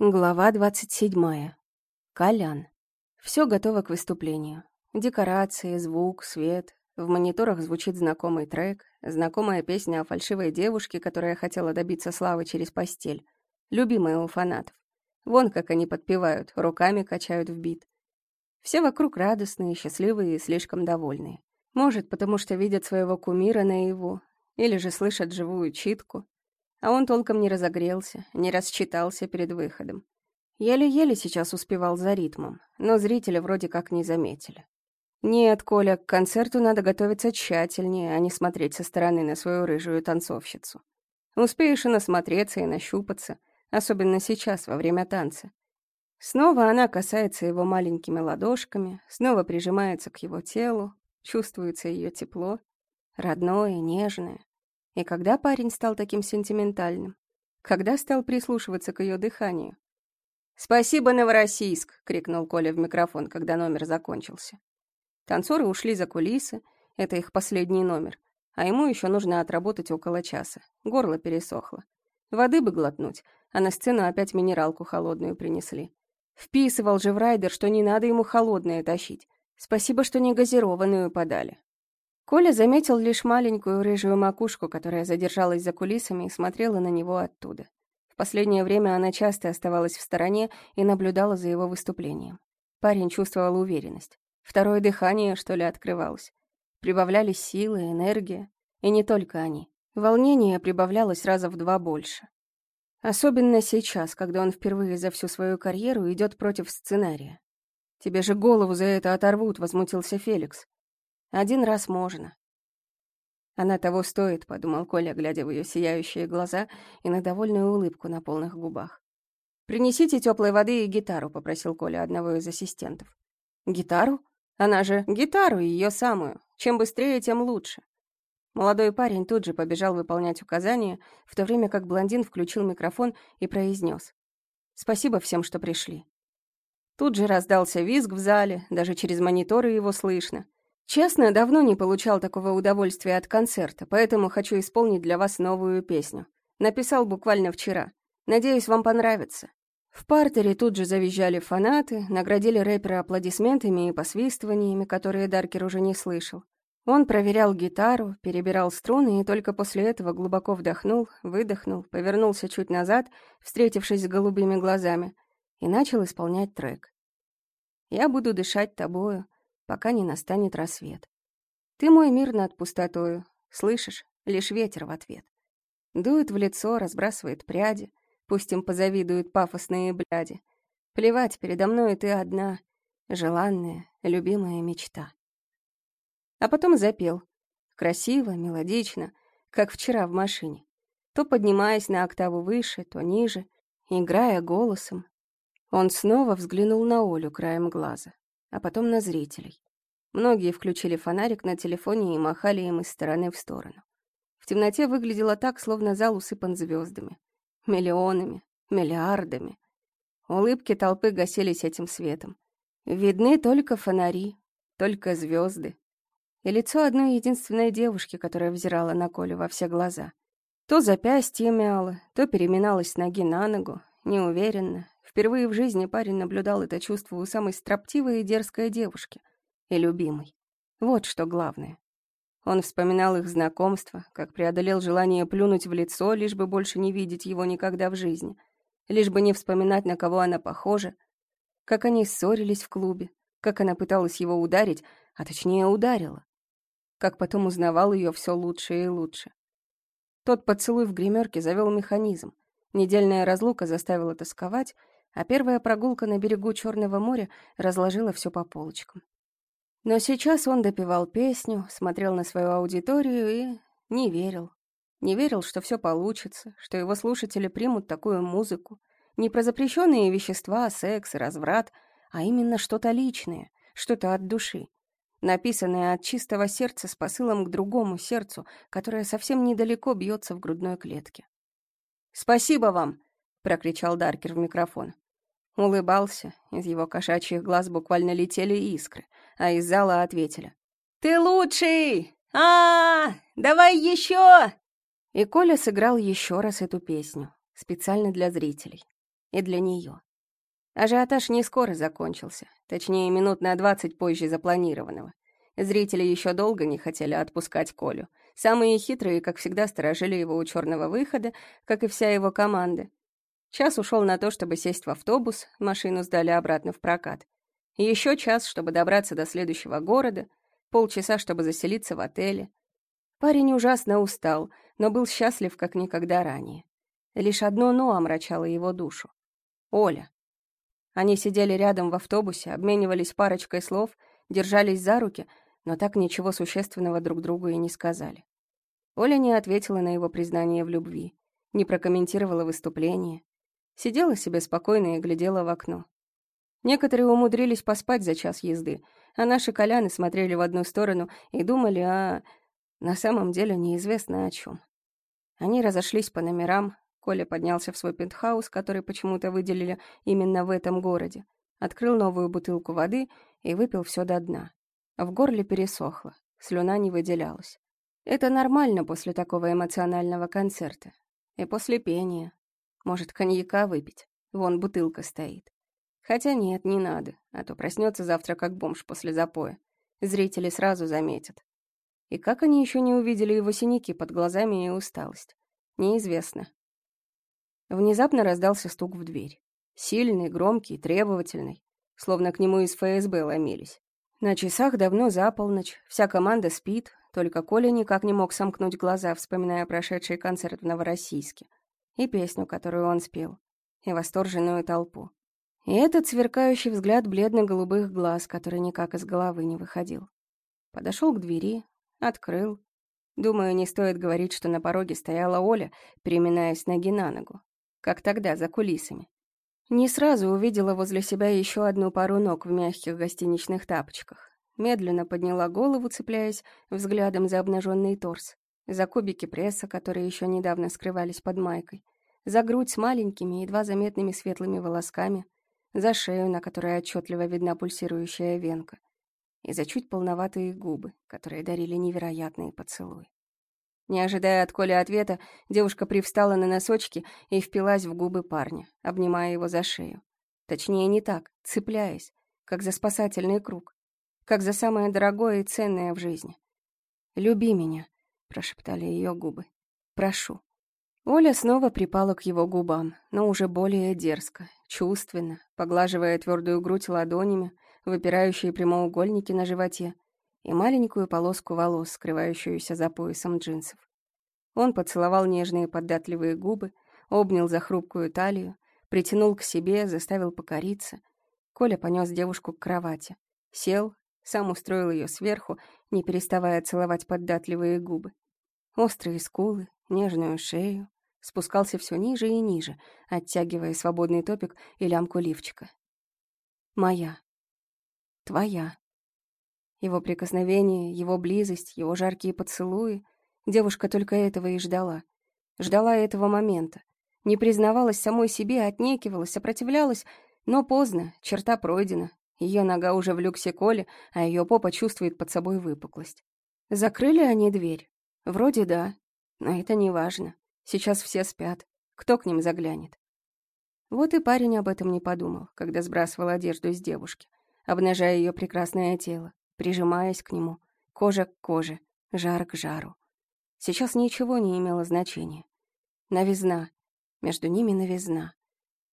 Глава 27. Колян. Все готово к выступлению. Декорации, звук, свет. В мониторах звучит знакомый трек, знакомая песня о фальшивой девушке, которая хотела добиться славы через постель. Любимая у фанатов. Вон как они подпевают, руками качают в бит. Все вокруг радостные, счастливые и слишком довольные. Может, потому что видят своего кумира наяву, или же слышат живую читку, а он толком не разогрелся, не расчитался перед выходом. Еле-еле сейчас успевал за ритмом, но зрители вроде как не заметили. Нет, Коля, к концерту надо готовиться тщательнее, а не смотреть со стороны на свою рыжую танцовщицу. Успеешь и насмотреться, и нащупаться, особенно сейчас, во время танца. Снова она касается его маленькими ладошками, снова прижимается к его телу, чувствуется ее тепло, родное, нежное. И когда парень стал таким сентиментальным? Когда стал прислушиваться к ее дыханию? «Спасибо, Новороссийск!» — крикнул Коля в микрофон, когда номер закончился. Танцоры ушли за кулисы, это их последний номер, а ему еще нужно отработать около часа. Горло пересохло. Воды бы глотнуть, а на сцену опять минералку холодную принесли. Вписывал же в райдер, что не надо ему холодное тащить. Спасибо, что не газированную подали. Коля заметил лишь маленькую рыжую макушку, которая задержалась за кулисами и смотрела на него оттуда. В последнее время она часто оставалась в стороне и наблюдала за его выступлением. Парень чувствовал уверенность. Второе дыхание, что ли, открывалось. Прибавлялись силы, энергия. И не только они. Волнение прибавлялось раза в два больше. Особенно сейчас, когда он впервые за всю свою карьеру идет против сценария. «Тебе же голову за это оторвут», — возмутился Феликс. Один раз можно. Она того стоит, подумал Коля, глядя в ее сияющие глаза и на довольную улыбку на полных губах. «Принесите теплой воды и гитару», — попросил Коля одного из ассистентов. «Гитару? Она же гитару, ее самую. Чем быстрее, тем лучше». Молодой парень тут же побежал выполнять указания, в то время как блондин включил микрофон и произнес: «Спасибо всем, что пришли». Тут же раздался визг в зале, даже через мониторы его слышно. Честно, давно не получал такого удовольствия от концерта, поэтому хочу исполнить для вас новую песню. Написал буквально вчера. Надеюсь, вам понравится. В партере тут же завизжали фанаты, наградили рэпера аплодисментами и посвистываниями, которые Даркер уже не слышал. Он проверял гитару, перебирал струны и только после этого глубоко вдохнул, выдохнул, повернулся чуть назад, встретившись с голубыми глазами, и начал исполнять трек. «Я буду дышать тобою, пока не настанет рассвет. Ты мой мир над пустотою, слышишь, лишь ветер в ответ. Дует в лицо, разбрасывает пряди, пусть им позавидуют пафосные бляди. Плевать, передо мной ты одна, желанная, любимая мечта. А потом запел. Красиво, мелодично, как вчера в машине. То поднимаясь на октаву выше, то ниже, играя голосом. Он снова взглянул на Олю краем глаза а потом на зрителей. Многие включили фонарик на телефоне и махали им из стороны в сторону. В темноте выглядело так, словно зал усыпан звездами. Миллионами, миллиардами. Улыбки толпы гасились этим светом. Видны только фонари, только звезды. И лицо одной единственной девушки, которая взирала на Колю во все глаза. То запястье мяло, то переминалась с ноги на ногу, неуверенно, Впервые в жизни парень наблюдал это чувство у самой строптивой и дерзкой девушки. И любимой. Вот что главное. Он вспоминал их знакомство, как преодолел желание плюнуть в лицо, лишь бы больше не видеть его никогда в жизни, лишь бы не вспоминать, на кого она похожа, как они ссорились в клубе, как она пыталась его ударить, а точнее ударила, как потом узнавал ее все лучше и лучше. Тот поцелуй в гримерке завел механизм. Недельная разлука заставила тосковать, а первая прогулка на берегу Черного моря разложила все по полочкам. Но сейчас он допевал песню, смотрел на свою аудиторию и не верил. Не верил, что все получится, что его слушатели примут такую музыку. Не про запрещенные вещества, секс и разврат, а именно что-то личное, что-то от души. Написанное от чистого сердца с посылом к другому сердцу, которое совсем недалеко бьется в грудной клетке. «Спасибо вам!» — прокричал Даркер в микрофон. Улыбался, из его кошачьих глаз буквально летели искры, а из зала ответили. «Ты лучший! а, -а, -а Давай еще!» И Коля сыграл еще раз эту песню, специально для зрителей. И для нее. Ажиотаж не скоро закончился, точнее, минут на двадцать позже запланированного. Зрители еще долго не хотели отпускать Колю. Самые хитрые, как всегда, сторожили его у черного выхода, как и вся его команда. Час ушел на то, чтобы сесть в автобус, машину сдали обратно в прокат. Еще час, чтобы добраться до следующего города, полчаса, чтобы заселиться в отеле. Парень ужасно устал, но был счастлив, как никогда ранее. Лишь одно «но» омрачало его душу. Оля. Они сидели рядом в автобусе, обменивались парочкой слов, держались за руки, но так ничего существенного друг другу и не сказали. Оля не ответила на его признание в любви, не прокомментировала выступление, сидела себе спокойно и глядела в окно. Некоторые умудрились поспать за час езды, а наши коляны смотрели в одну сторону и думали о... на самом деле неизвестно о чем. Они разошлись по номерам, Коля поднялся в свой пентхаус, который почему-то выделили именно в этом городе, открыл новую бутылку воды и выпил все до дна. В горле пересохло, слюна не выделялась. Это нормально после такого эмоционального концерта. И после пения. Может, коньяка выпить? Вон бутылка стоит. Хотя нет, не надо, а то проснется завтра как бомж после запоя. Зрители сразу заметят. И как они еще не увидели его синяки под глазами и усталость? Неизвестно. Внезапно раздался стук в дверь. Сильный, громкий, требовательный. Словно к нему из ФСБ ломились. На часах давно за полночь, вся команда спит, только Коля никак не мог сомкнуть глаза, вспоминая прошедший концерт в Новороссийске. И песню, которую он спел. И восторженную толпу. И этот сверкающий взгляд бледно-голубых глаз, который никак из головы не выходил. Подошел к двери, открыл. Думаю, не стоит говорить, что на пороге стояла Оля, переминаясь ноги на ногу как тогда, за кулисами. Не сразу увидела возле себя еще одну пару ног в мягких гостиничных тапочках. Медленно подняла голову, цепляясь взглядом за обнаженный торс, за кубики пресса, которые еще недавно скрывались под майкой, за грудь с маленькими, едва заметными светлыми волосками, за шею, на которой отчетливо видна пульсирующая венка, и за чуть полноватые губы, которые дарили невероятные поцелуи. Не ожидая от Коли ответа, девушка привстала на носочки и впилась в губы парня, обнимая его за шею. Точнее, не так, цепляясь, как за спасательный круг, как за самое дорогое и ценное в жизни. «Люби меня», — прошептали ее губы. «Прошу». Оля снова припала к его губам, но уже более дерзко, чувственно, поглаживая твердую грудь ладонями, выпирающие прямоугольники на животе, и маленькую полоску волос, скрывающуюся за поясом джинсов. Он поцеловал нежные податливые губы, обнял за хрупкую талию, притянул к себе, заставил покориться. Коля понес девушку к кровати. Сел, сам устроил ее сверху, не переставая целовать податливые губы. Острые скулы, нежную шею, спускался все ниже и ниже, оттягивая свободный топик и лямку лифчика. «Моя. Твоя». Его прикосновение, его близость, его жаркие поцелуи. Девушка только этого и ждала. Ждала этого момента. Не признавалась самой себе, отнекивалась, сопротивлялась, но поздно, черта пройдена. Ее нога уже в люксе Коли, а ее попа чувствует под собой выпуклость. Закрыли они дверь? Вроде да, но это не важно. Сейчас все спят. Кто к ним заглянет? Вот и парень об этом не подумал, когда сбрасывал одежду из девушки, обнажая ее прекрасное тело прижимаясь к нему, кожа к коже, жар к жару. Сейчас ничего не имело значения. Новизна. Между ними новизна.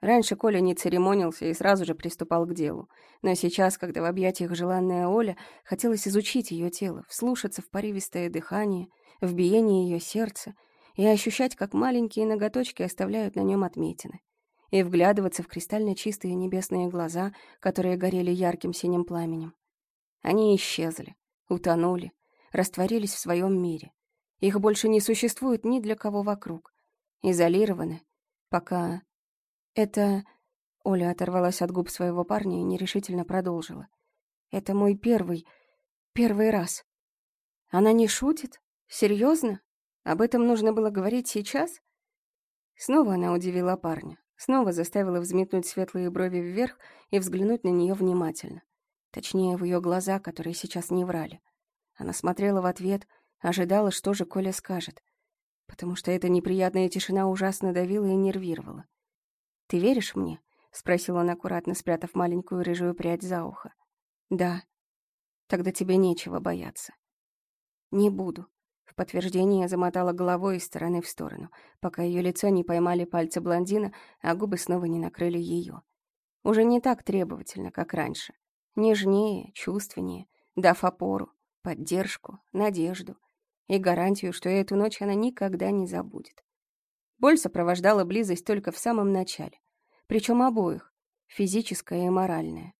Раньше Коля не церемонился и сразу же приступал к делу. Но сейчас, когда в объятиях желанная Оля, хотелось изучить ее тело, вслушаться в порывистое дыхание, в биение ее сердца и ощущать, как маленькие ноготочки оставляют на нем отметины, и вглядываться в кристально чистые небесные глаза, которые горели ярким синим пламенем. Они исчезли, утонули, растворились в своем мире. Их больше не существует ни для кого вокруг. Изолированы, пока... Это... Оля оторвалась от губ своего парня и нерешительно продолжила. Это мой первый... первый раз. Она не шутит? Серьезно? Об этом нужно было говорить сейчас? Снова она удивила парня. Снова заставила взметнуть светлые брови вверх и взглянуть на нее внимательно. Точнее, в ее глаза, которые сейчас не врали. Она смотрела в ответ, ожидала, что же Коля скажет. Потому что эта неприятная тишина ужасно давила и нервировала. «Ты веришь мне?» — спросил он, аккуратно спрятав маленькую рыжую прядь за ухо. «Да. Тогда тебе нечего бояться». «Не буду». В подтверждение я замотала головой из стороны в сторону, пока ее лицо не поймали пальцы блондина, а губы снова не накрыли ее. Уже не так требовательно, как раньше. Нежнее, чувственнее, дав опору, поддержку, надежду и гарантию, что эту ночь она никогда не забудет. Боль сопровождала близость только в самом начале, причем обоих, физическая и моральная.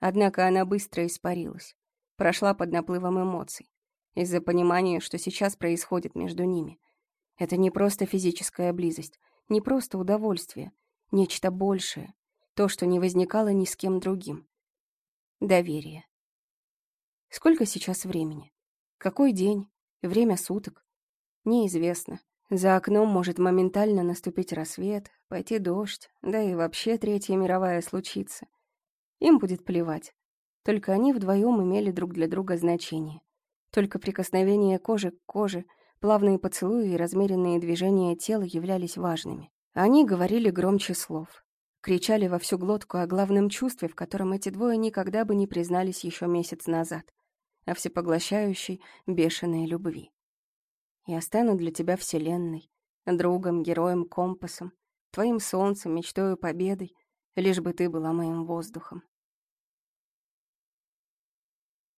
Однако она быстро испарилась, прошла под наплывом эмоций, из-за понимания, что сейчас происходит между ними. Это не просто физическая близость, не просто удовольствие, нечто большее, то, что не возникало ни с кем другим. Доверие. Сколько сейчас времени? Какой день? Время суток? Неизвестно. За окном может моментально наступить рассвет, пойти дождь, да и вообще Третья мировая случится. Им будет плевать. Только они вдвоем имели друг для друга значение. Только прикосновение кожи к коже, плавные поцелуи и размеренные движения тела являлись важными. Они говорили громче слов. Кричали во всю глотку о главном чувстве, в котором эти двое никогда бы не признались еще месяц назад. О всепоглощающей, бешеной любви. Я стану для тебя вселенной, другом, героем, компасом, твоим солнцем, мечтой победой, лишь бы ты была моим воздухом.